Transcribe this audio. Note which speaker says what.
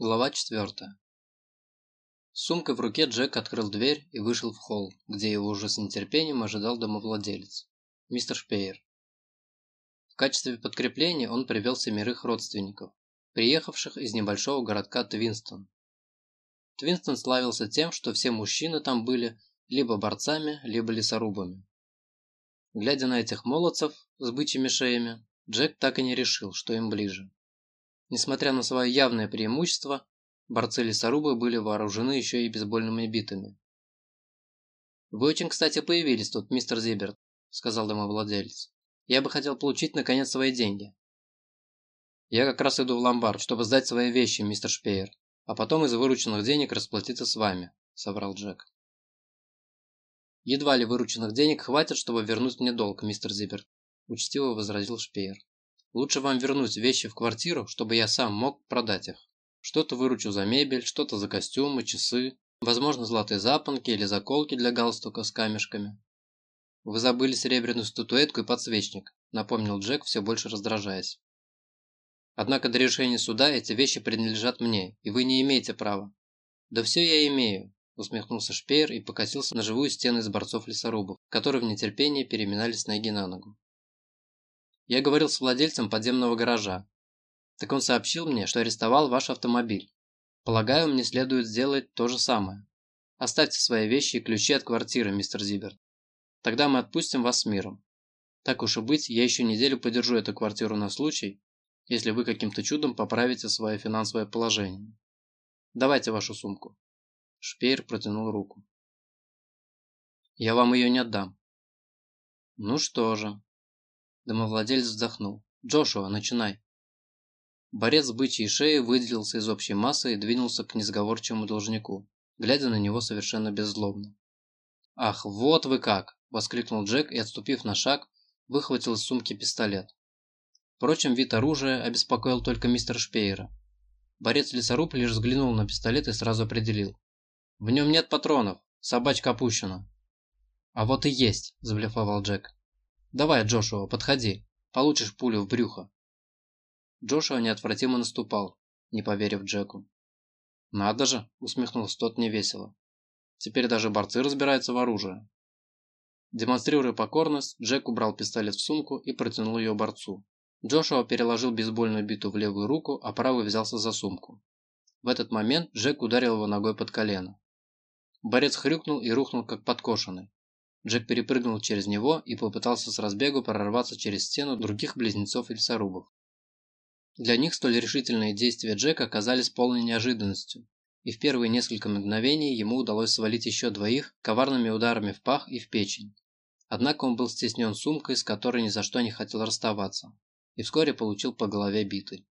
Speaker 1: Глава 4. С сумкой в руке Джек открыл дверь и вышел в холл, где его уже с нетерпением ожидал домовладелец, мистер Шпеер. В качестве подкрепления он привел семерых родственников, приехавших из небольшого городка Твинстон. Твинстон славился тем, что все мужчины там были либо борцами, либо лесорубами. Глядя на этих молодцев с бычьими шеями, Джек так и не решил, что им ближе. Несмотря на свое явное преимущество, борцы-лесорубы были вооружены еще и бейсбольными битами. «Вы очень кстати появились тут, мистер Зиберт», – сказал домовладелец. «Я бы хотел получить, наконец, свои деньги». «Я как раз иду в ломбард, чтобы сдать свои вещи, мистер Шпеер, а потом из вырученных денег расплатиться с вами», – соврал Джек. «Едва ли вырученных денег хватит, чтобы вернуть мне долг, мистер Зиберт», – учтиво возразил Шпеер. Лучше вам вернуть вещи в квартиру, чтобы я сам мог продать их. Что-то выручу за мебель, что-то за костюмы, часы, возможно, золотые запонки или заколки для галстука с камешками. Вы забыли серебряную статуэтку и подсвечник, напомнил Джек, все больше раздражаясь. Однако до решения суда эти вещи принадлежат мне, и вы не имеете права. Да все я имею, усмехнулся Шпеер и покосился на живую стену из борцов-лесорубов, которые в нетерпении переминались ноги на ногу. Я говорил с владельцем подземного гаража. Так он сообщил мне, что арестовал ваш автомобиль. Полагаю, мне следует сделать то же самое. Оставьте свои вещи и ключи от квартиры, мистер Зиберт. Тогда мы отпустим вас с миром. Так уж и быть, я еще неделю подержу эту квартиру на случай, если вы каким-то чудом поправите свое финансовое положение. Давайте вашу сумку. Шпеер протянул руку. Я вам ее не отдам. Ну что же, Домовладелец вздохнул. «Джошуа, начинай!» Борец с бычьей шеей выделился из общей массы и двинулся к несговорчивому должнику, глядя на него совершенно беззлобно. «Ах, вот вы как!» – воскликнул Джек и, отступив на шаг, выхватил из сумки пистолет. Впрочем, вид оружия обеспокоил только мистера Шпеера. Борец-лесоруб лишь взглянул на пистолет и сразу определил. «В нем нет патронов, собачка опущена». «А вот и есть», – заблефовал Джек. «Давай, Джошуа, подходи. Получишь пулю в брюхо». Джошуа неотвратимо наступал, не поверив Джеку. «Надо же!» – усмехнулся тот невесело. «Теперь даже борцы разбираются в оружии». Демонстрируя покорность, Джек убрал пистолет в сумку и протянул ее борцу. Джошуа переложил бейсбольную биту в левую руку, а правый взялся за сумку. В этот момент Джек ударил его ногой под колено. Борец хрюкнул и рухнул как подкошенный. Джек перепрыгнул через него и попытался с разбегу прорваться через стену других близнецов-лесорубов. Для них столь решительные действия Джека оказались полной неожиданностью, и в первые несколько мгновений ему удалось свалить еще двоих коварными ударами в пах и в печень. Однако он был стеснен сумкой, с которой ни за что не хотел расставаться, и вскоре получил по голове битой.